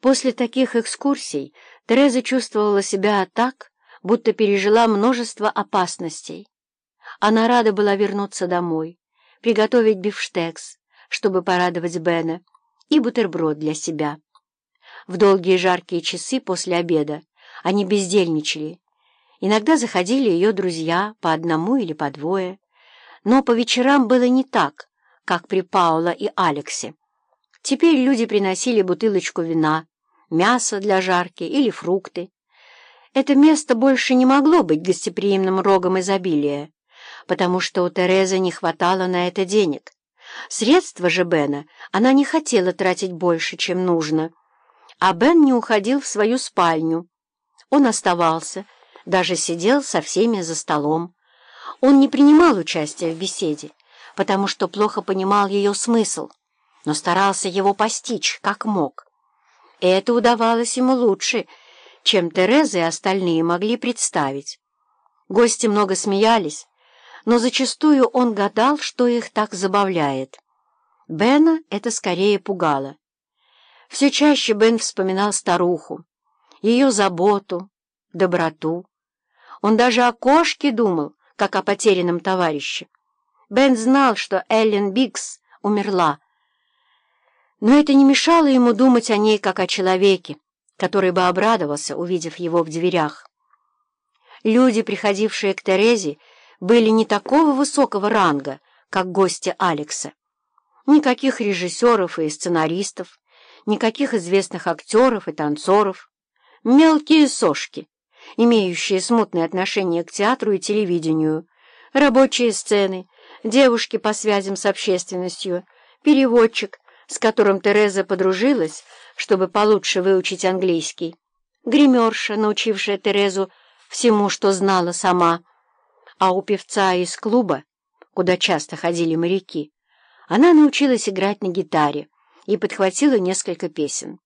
После таких экскурсий Тереза чувствовала себя так, будто пережила множество опасностей. Она рада была вернуться домой, приготовить бифштекс, чтобы порадовать Бена, и бутерброд для себя. В долгие жаркие часы после обеда они бездельничали. Иногда заходили ее друзья по одному или по двое, но по вечерам было не так, как при Паула и Алексе. Теперь люди приносили бутылочку вина, мясо для жарки или фрукты. Это место больше не могло быть гостеприимным рогом изобилия, потому что у Терезы не хватало на это денег. Средства же Бена она не хотела тратить больше, чем нужно. А Бен не уходил в свою спальню. Он оставался, даже сидел со всеми за столом. Он не принимал участия в беседе, потому что плохо понимал ее смысл, но старался его постичь, как мог. Это удавалось ему лучше, чем Тереза и остальные могли представить. Гости много смеялись, но зачастую он гадал, что их так забавляет. Бена это скорее пугало. Все чаще Бен вспоминал старуху, ее заботу, доброту. Он даже о кошке думал, как о потерянном товарище. Бен знал, что Эллен Бикс умерла, но это не мешало ему думать о ней как о человеке, который бы обрадовался, увидев его в дверях. Люди, приходившие к Терезе, были не такого высокого ранга, как гости Алекса. Никаких режиссеров и сценаристов, никаких известных актеров и танцоров. Мелкие сошки, имеющие смутное отношение к театру и телевидению, рабочие сцены, девушки по связям с общественностью, переводчик — с которым Тереза подружилась, чтобы получше выучить английский, гримерша, научившая Терезу всему, что знала сама, а у певца из клуба, куда часто ходили моряки, она научилась играть на гитаре и подхватила несколько песен.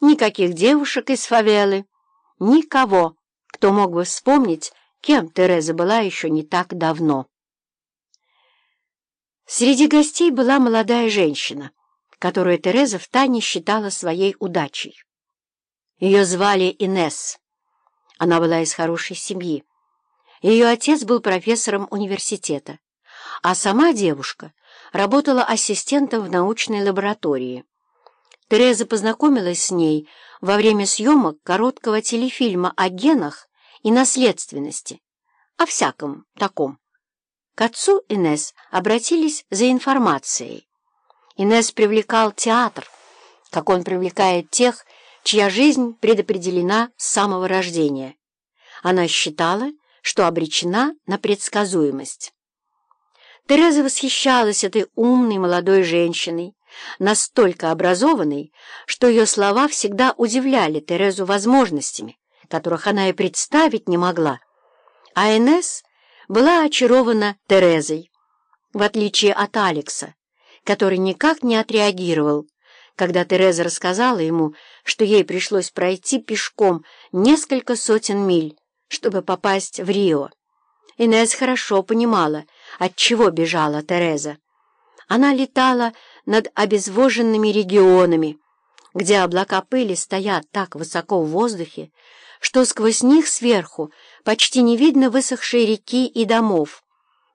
Никаких девушек из фавелы, никого, кто мог бы вспомнить, кем Тереза была еще не так давно. Среди гостей была молодая женщина, которую Тереза втайне считала своей удачей. Ее звали Инесс. Она была из хорошей семьи. Ее отец был профессором университета, а сама девушка работала ассистентом в научной лаборатории. Тереза познакомилась с ней во время съемок короткого телефильма о генах и наследственности, о всяком таком. К отцу Инесс обратились за информацией. Инесс привлекал театр, как он привлекает тех, чья жизнь предопределена с самого рождения. Она считала, что обречена на предсказуемость. Тереза восхищалась этой умной молодой женщиной, настолько образованной, что ее слова всегда удивляли Терезу возможностями, которых она и представить не могла. А Инесс была очарована Терезой, в отличие от Алекса, который никак не отреагировал, когда Тереза рассказала ему, что ей пришлось пройти пешком несколько сотен миль, чтобы попасть в Рио. Инесс хорошо понимала, от чего бежала Тереза. Она летала над обезвоженными регионами, где облака пыли стоят так высоко в воздухе, что сквозь них сверху почти не видно высохшей реки и домов,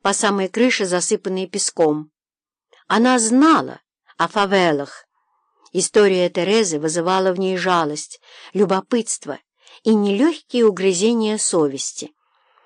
по самой крыше засыпанные песком. Она знала о фавелах. История Терезы вызывала в ней жалость, любопытство и нелегкие угрызения совести.